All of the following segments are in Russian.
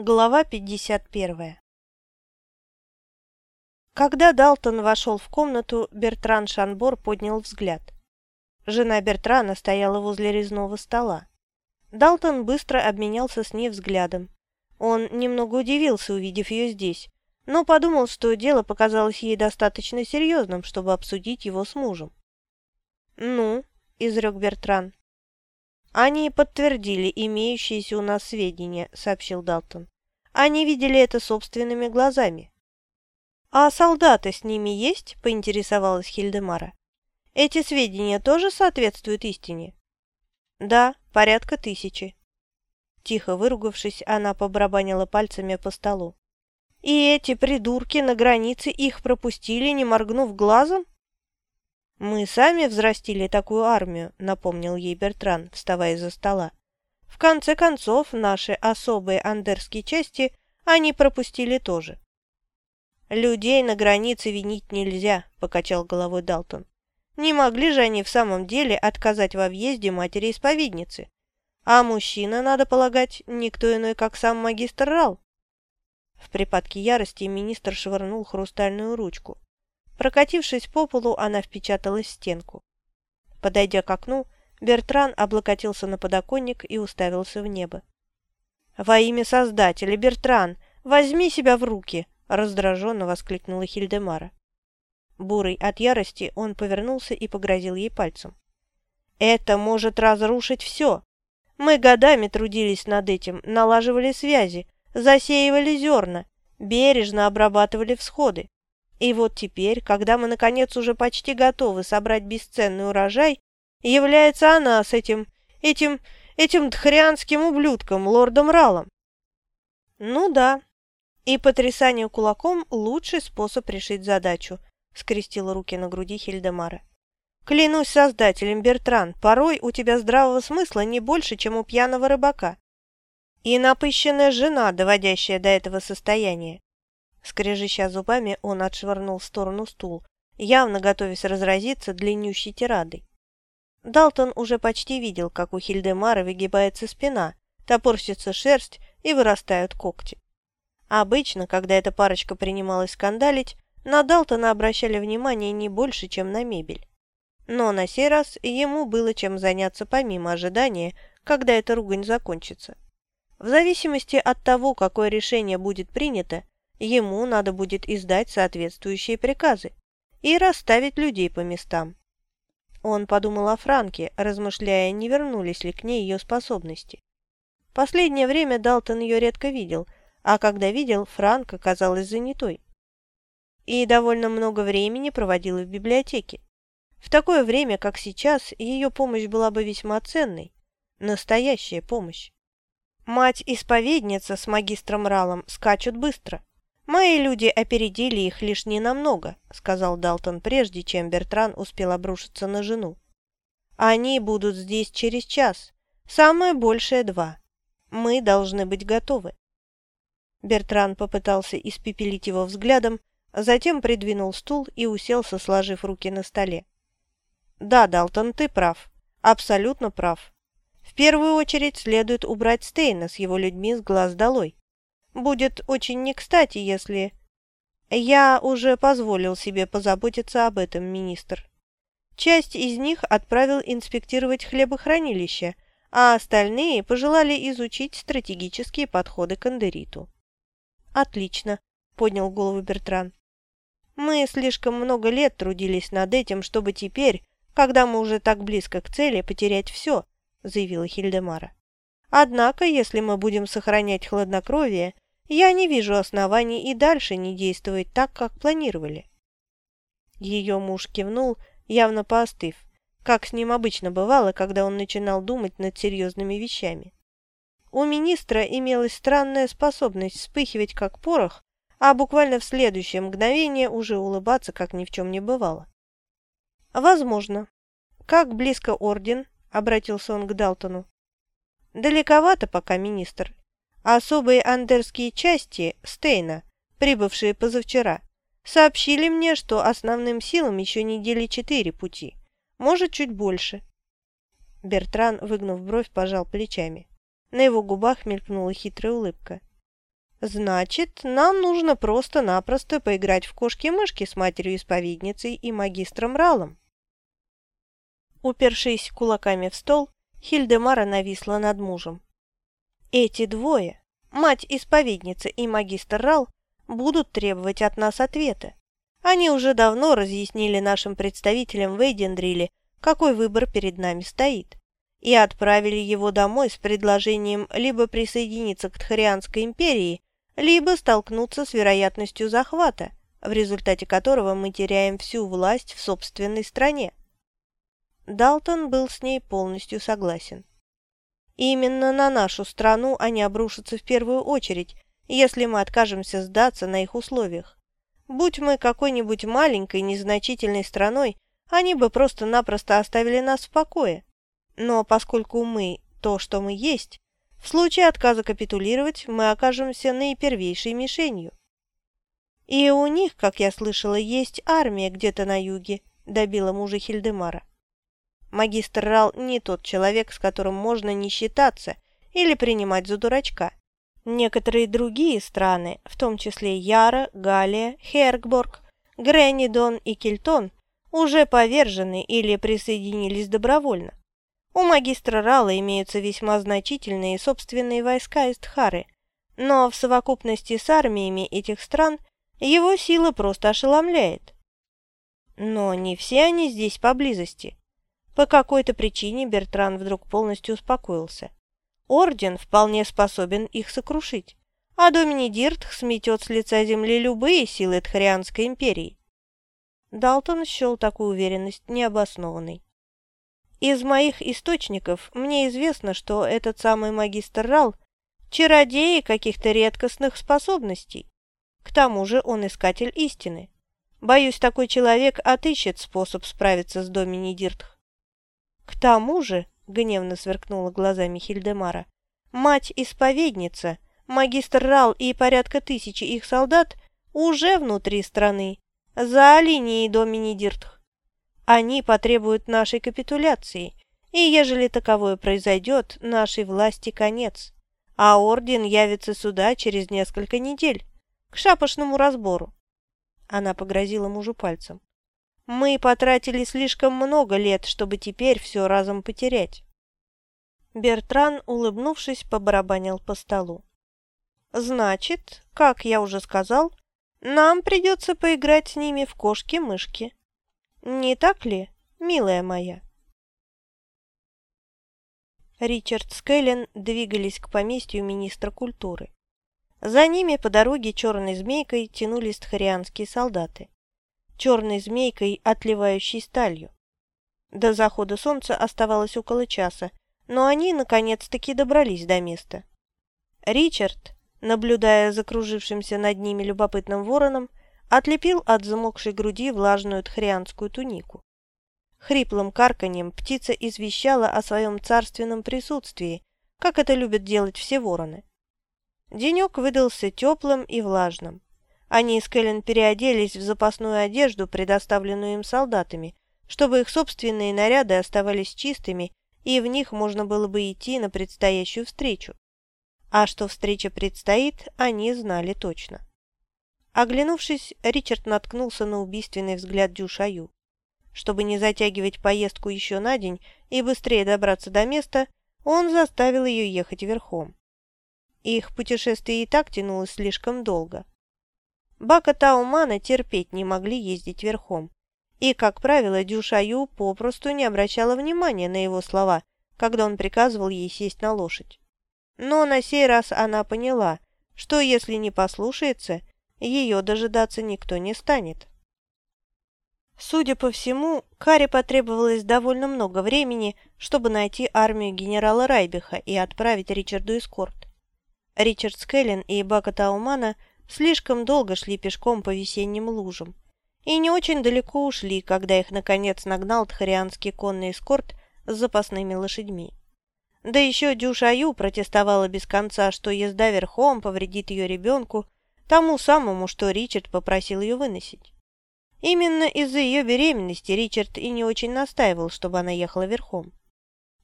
Глава 51 Когда Далтон вошел в комнату, Бертран Шанбор поднял взгляд. Жена Бертрана стояла возле резного стола. Далтон быстро обменялся с ней взглядом. Он немного удивился, увидев ее здесь, но подумал, что дело показалось ей достаточно серьезным, чтобы обсудить его с мужем. «Ну», — изрек Бертран, «Они подтвердили имеющиеся у нас сведения», — сообщил Далтон. «Они видели это собственными глазами». «А солдаты с ними есть?» — поинтересовалась Хильдемара. «Эти сведения тоже соответствуют истине?» «Да, порядка тысячи». Тихо выругавшись, она побарабанила пальцами по столу. «И эти придурки на границе их пропустили, не моргнув глазом?» «Мы сами взрастили такую армию», — напомнил ей Бертран, вставая из-за стола. «В конце концов, наши особые андерские части они пропустили тоже». «Людей на границе винить нельзя», — покачал головой Далтон. «Не могли же они в самом деле отказать во въезде матери-исповедницы? А мужчина, надо полагать, никто иной, как сам магистр Рал». В припадке ярости министр швырнул хрустальную ручку. Прокатившись по полу, она впечаталась в стенку. Подойдя к окну, Бертран облокотился на подоконник и уставился в небо. «Во имя Создателя, Бертран, возьми себя в руки!» – раздраженно воскликнула Хильдемара. Бурый от ярости, он повернулся и погрозил ей пальцем. «Это может разрушить все. Мы годами трудились над этим, налаживали связи, засеивали зерна, бережно обрабатывали всходы. И вот теперь, когда мы, наконец, уже почти готовы собрать бесценный урожай, является она с этим, этим, этим дхрянским ублюдком, лордом Ралом. Ну да, и потрясание кулаком – лучший способ решить задачу, скрестила руки на груди Хильдемара. Клянусь создателем, Бертран, порой у тебя здравого смысла не больше, чем у пьяного рыбака. И напыщенная жена, доводящая до этого состояния. Скрежеща зубами, он отшвырнул в сторону стул, явно готовясь разразиться длиннющей тирадой. Далтон уже почти видел, как у Хильдемара выгибается спина, топорщится шерсть и вырастают когти. Обычно, когда эта парочка принималась скандалить, на Далтона обращали внимание не больше, чем на мебель. Но на сей раз ему было чем заняться помимо ожидания, когда эта ругань закончится. В зависимости от того, какое решение будет принято, ему надо будет издать соответствующие приказы и расставить людей по местам. Он подумал о Франке, размышляя, не вернулись ли к ней ее способности. Последнее время Далтон ее редко видел, а когда видел, Франк оказалась занятой. И довольно много времени проводила в библиотеке. В такое время, как сейчас, ее помощь была бы весьма ценной. Настоящая помощь. Мать-исповедница с магистром Ралом скачут быстро. «Мои люди опередили их лишь ненамного», — сказал Далтон прежде, чем Бертран успел обрушиться на жену. «Они будут здесь через час, самое большее два. Мы должны быть готовы». Бертран попытался испепелить его взглядом, затем придвинул стул и уселся, сложив руки на столе. «Да, Далтон, ты прав. Абсолютно прав. В первую очередь следует убрать Стейна с его людьми с глаз долой. Будет очень не кстати, если... Я уже позволил себе позаботиться об этом, министр. Часть из них отправил инспектировать хлебохранилище, а остальные пожелали изучить стратегические подходы к Андериту. «Отлично», — поднял голову Бертран. «Мы слишком много лет трудились над этим, чтобы теперь, когда мы уже так близко к цели, потерять все», — заявила Хильдемара. «Однако, если мы будем сохранять хладнокровие, я не вижу оснований и дальше не действовать так, как планировали. Ее муж кивнул, явно поостыв, как с ним обычно бывало, когда он начинал думать над серьезными вещами. У министра имелась странная способность вспыхивать как порох, а буквально в следующее мгновение уже улыбаться, как ни в чем не бывало. «Возможно. Как близко орден?» — обратился он к Далтону. «Далековато пока, министр. Особые андерские части Стейна, прибывшие позавчера, сообщили мне, что основным силам еще недели четыре пути, может, чуть больше. Бертран, выгнув бровь, пожал плечами. На его губах мелькнула хитрая улыбка. Значит, нам нужно просто-напросто поиграть в кошки-мышки с матерью-исповедницей и магистром Ралом. Упершись кулаками в стол, Хильдемара нависла над мужем. Эти двое, мать-исповедница и магистр Рал, будут требовать от нас ответа. Они уже давно разъяснили нашим представителям в Эйдендриле, какой выбор перед нами стоит, и отправили его домой с предложением либо присоединиться к Тхарианской империи, либо столкнуться с вероятностью захвата, в результате которого мы теряем всю власть в собственной стране. Далтон был с ней полностью согласен. Именно на нашу страну они обрушатся в первую очередь, если мы откажемся сдаться на их условиях. Будь мы какой-нибудь маленькой, незначительной страной, они бы просто-напросто оставили нас в покое. Но поскольку мы то, что мы есть, в случае отказа капитулировать мы окажемся наипервейшей мишенью. И у них, как я слышала, есть армия где-то на юге, добила мужа Хильдемара. Магистр Рал не тот человек, с которым можно не считаться или принимать за дурачка. Некоторые другие страны, в том числе Яра, Галия, Хергборг, Гренидон и Кельтон, уже повержены или присоединились добровольно. У магистра Рала имеются весьма значительные собственные войска из Тхары, но в совокупности с армиями этих стран его сила просто ошеломляет. Но не все они здесь поблизости. По какой-то причине Бертран вдруг полностью успокоился. Орден вполне способен их сокрушить, а Домини Диртх сметет с лица земли любые силы Тхарианской империи. Далтон счел такую уверенность необоснованной. Из моих источников мне известно, что этот самый магистр Рал – чародей каких-то редкостных способностей. К тому же он искатель истины. Боюсь, такой человек отыщет способ справиться с Домини Диртх. К тому же, гневно сверкнула глазами Хильдемара, мать-исповедница, магистр Рал и порядка тысячи их солдат уже внутри страны, за линией Домини Диртх. Они потребуют нашей капитуляции, и ежели таковое произойдет, нашей власти конец, а орден явится сюда через несколько недель, к шапошному разбору. Она погрозила мужу пальцем. Мы потратили слишком много лет, чтобы теперь все разом потерять. Бертран, улыбнувшись, побарабанил по столу. «Значит, как я уже сказал, нам придется поиграть с ними в кошки-мышки. Не так ли, милая моя?» Ричард с Кэлен двигались к поместью министра культуры. За ними по дороге черной змейкой тянулись тхарианские солдаты черной змейкой, отливающей сталью. До захода солнца оставалось около часа, но они наконец-таки добрались до места. Ричард, наблюдая за кружившимся над ними любопытным вороном, отлепил от замокшей груди влажную тхрианскую тунику. Хриплым карканьем птица извещала о своем царственном присутствии, как это любят делать все вороны. Денек выдался теплым и влажным. Они с Кэлен переоделись в запасную одежду, предоставленную им солдатами, чтобы их собственные наряды оставались чистыми, и в них можно было бы идти на предстоящую встречу. А что встреча предстоит, они знали точно. Оглянувшись, Ричард наткнулся на убийственный взгляд Дюшаю. Чтобы не затягивать поездку еще на день и быстрее добраться до места, он заставил ее ехать верхом. Их путешествие и так тянулось слишком долго. Бака Таумана терпеть не могли ездить верхом. И, как правило, Дюшаю попросту не обращала внимания на его слова, когда он приказывал ей сесть на лошадь. Но на сей раз она поняла, что если не послушается, ее дожидаться никто не станет. Судя по всему, Каре потребовалось довольно много времени, чтобы найти армию генерала Райбиха и отправить Ричарду эскорт. Ричард Скеллен и Бака Таумана – слишком долго шли пешком по весенним лужам. И не очень далеко ушли, когда их, наконец, нагнал тхарианский конный эскорт с запасными лошадьми. Да еще Дюшаю протестовала без конца, что езда верхом повредит ее ребенку, тому самому, что Ричард попросил ее выносить. Именно из-за ее беременности Ричард и не очень настаивал, чтобы она ехала верхом.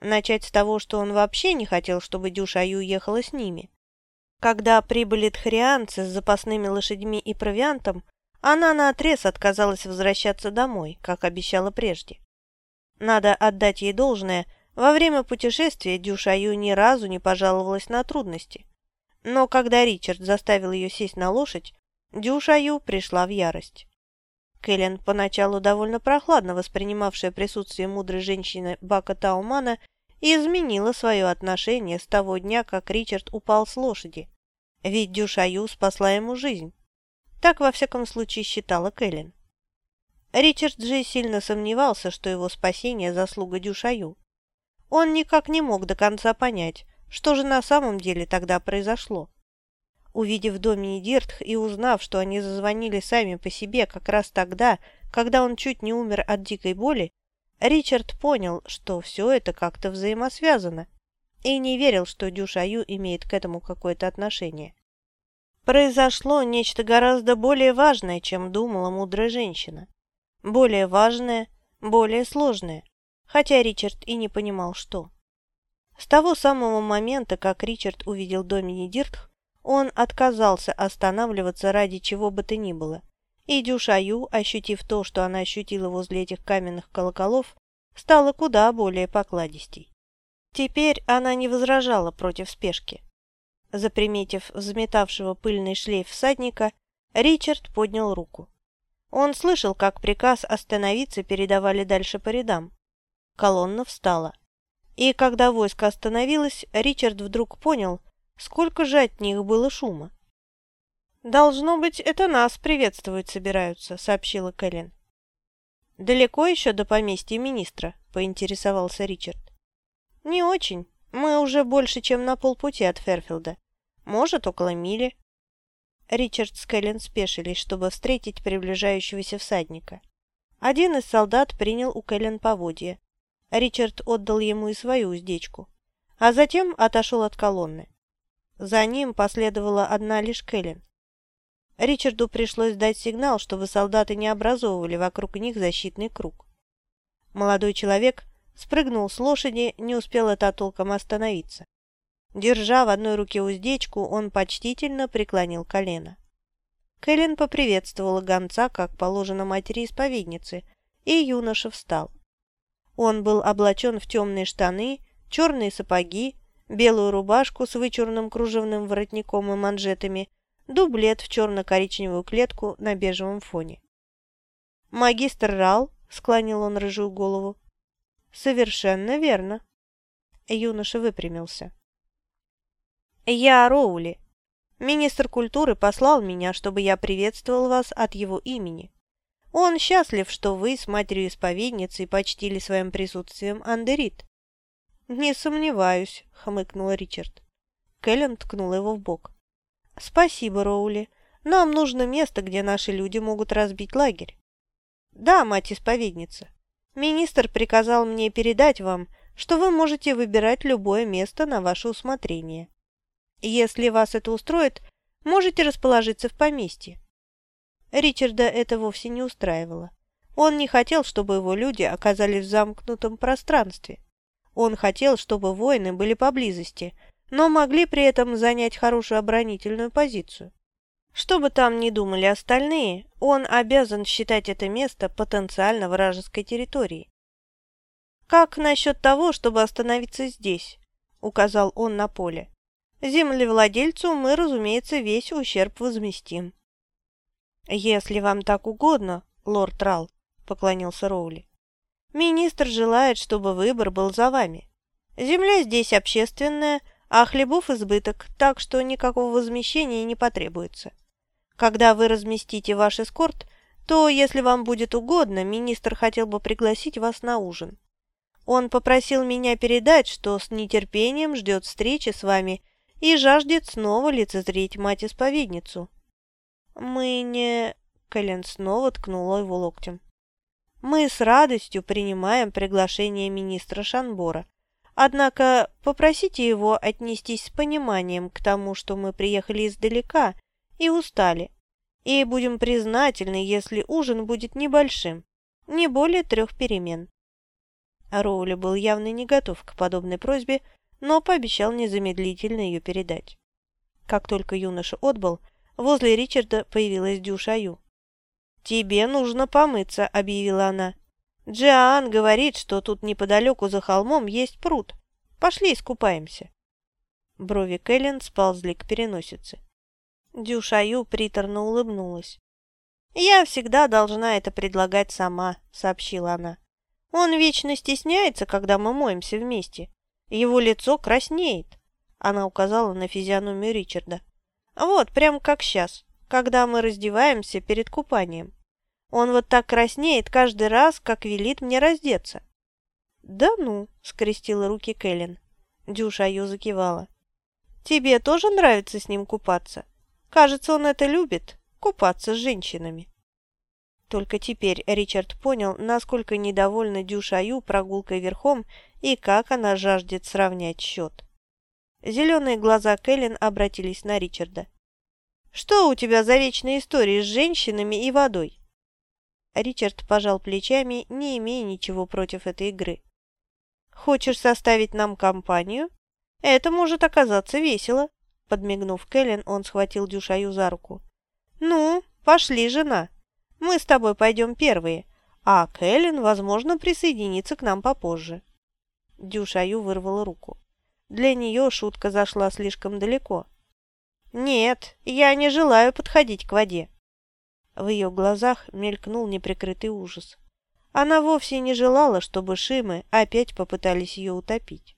Начать с того, что он вообще не хотел, чтобы Дюшаю ехала с ними. Когда прибыли тхарианцы с запасными лошадьми и провиантом, она наотрез отказалась возвращаться домой, как обещала прежде. Надо отдать ей должное, во время путешествия Дюшаю ни разу не пожаловалась на трудности. Но когда Ричард заставил ее сесть на лошадь, Дюшаю пришла в ярость. Кэлен, поначалу довольно прохладно воспринимавшая присутствие мудрой женщины Бака Таумана, изменила свое отношение с того дня, как Ричард упал с лошади. Ведь Дюшаю спасла ему жизнь. Так, во всяком случае, считала Кэлен. Ричард же сильно сомневался, что его спасение – заслуга Дюшаю. Он никак не мог до конца понять, что же на самом деле тогда произошло. Увидев Домини Диртх и узнав, что они зазвонили сами по себе как раз тогда, когда он чуть не умер от дикой боли, Ричард понял, что все это как-то взаимосвязано, и не верил, что Дюшаю имеет к этому какое-то отношение. Произошло нечто гораздо более важное, чем думала мудрая женщина. Более важное, более сложное хотя Ричард и не понимал, что. С того самого момента, как Ричард увидел Домини Диртх, он отказался останавливаться ради чего бы то ни было, и Дюшаю, ощутив то, что она ощутила возле этих каменных колоколов, стала куда более покладистей. Теперь она не возражала против спешки. Заприметив взметавшего пыльный шлейф всадника, Ричард поднял руку. Он слышал, как приказ остановиться передавали дальше по рядам. Колонна встала. И когда войско остановилось, Ричард вдруг понял, сколько же от них было шума. «Должно быть, это нас приветствовать собираются», — сообщила Кэлен. «Далеко еще до поместья министра?» — поинтересовался Ричард. «Не очень. Мы уже больше, чем на полпути от Ферфилда. Может, около мили». Ричард с Кэлен спешились, чтобы встретить приближающегося всадника. Один из солдат принял у Кэлен поводья. Ричард отдал ему и свою уздечку, а затем отошел от колонны. За ним последовала одна лишь Кэлен. Ричарду пришлось дать сигнал, чтобы солдаты не образовывали вокруг них защитный круг. Молодой человек спрыгнул с лошади, не успел это толком остановиться. Держа в одной руке уздечку, он почтительно преклонил колено. Кэлен поприветствовала гонца, как положено матери-исповедницы, и юноша встал. Он был облачен в темные штаны, черные сапоги, белую рубашку с вычурным кружевным воротником и манжетами, дублет в черно-коричневую клетку на бежевом фоне. «Магистр Рал», — склонил он рыжую голову. «Совершенно верно». Юноша выпрямился. «Я Роули. Министр культуры послал меня, чтобы я приветствовал вас от его имени. Он счастлив, что вы с матерью-исповедницей почтили своим присутствием Андерит». «Не сомневаюсь», — хмыкнул Ричард. Кэлен ткнул его в бок. «Спасибо, Роули. Нам нужно место, где наши люди могут разбить лагерь». «Да, мать-исповедница. Министр приказал мне передать вам, что вы можете выбирать любое место на ваше усмотрение. Если вас это устроит, можете расположиться в поместье. Ричарда это вовсе не устраивало. Он не хотел, чтобы его люди оказались в замкнутом пространстве. Он хотел, чтобы воины были поблизости, но могли при этом занять хорошую оборонительную позицию. Что бы там ни думали остальные, он обязан считать это место потенциально вражеской территорией. «Как насчет того, чтобы остановиться здесь?» – указал он на поле. «Землевладельцу мы, разумеется, весь ущерб возместим». «Если вам так угодно, лорд Рал», — поклонился Роули. «Министр желает, чтобы выбор был за вами. Земля здесь общественная, а хлебов избыток, так что никакого возмещения не потребуется. Когда вы разместите ваш эскорт, то, если вам будет угодно, министр хотел бы пригласить вас на ужин. Он попросил меня передать, что с нетерпением ждет встречи с вами и жаждет снова лицезреть мать-исповедницу». «Мы не...» — Кэлен снова ткнула его локтем. «Мы с радостью принимаем приглашение министра Шанбора. Однако попросите его отнестись с пониманием к тому, что мы приехали издалека и устали, и будем признательны, если ужин будет небольшим, не более трех перемен». Роули был явно не готов к подобной просьбе, но пообещал незамедлительно ее передать. Как только юноша отбыл, возле Ричарда появилась Дюшаю. «Тебе нужно помыться», — объявила она. «Джиан говорит, что тут неподалеку за холмом есть пруд. Пошли искупаемся». Брови Кэлен сползли к переносице. Дюшаю приторно улыбнулась. «Я всегда должна это предлагать сама», — сообщила она. «Он вечно стесняется, когда мы моемся вместе. Его лицо краснеет». Она указала на физиономию Ричарда. «Вот, прям как сейчас, когда мы раздеваемся перед купанием. Он вот так краснеет каждый раз, как велит мне раздеться». «Да ну», — скрестила руки Кэлен. Дюша ее закивала. «Тебе тоже нравится с ним купаться? Кажется, он это любит, купаться с женщинами». Только теперь Ричард понял, насколько недовольна Дюшаю прогулкой верхом и как она жаждет сравнять счет. Зеленые глаза Кэлен обратились на Ричарда. «Что у тебя за вечные истории с женщинами и водой?» Ричард пожал плечами, не имея ничего против этой игры. «Хочешь составить нам компанию? Это может оказаться весело». Подмигнув Кэлен, он схватил Дюшаю за руку. «Ну, пошли, жена. Мы с тобой пойдем первые, а Кэлен, возможно, присоединится к нам попозже». Дюшаю вырвала руку. Для нее шутка зашла слишком далеко. «Нет, я не желаю подходить к воде». В ее глазах мелькнул неприкрытый ужас. Она вовсе не желала, чтобы Шимы опять попытались ее утопить.